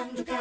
hilang juga beri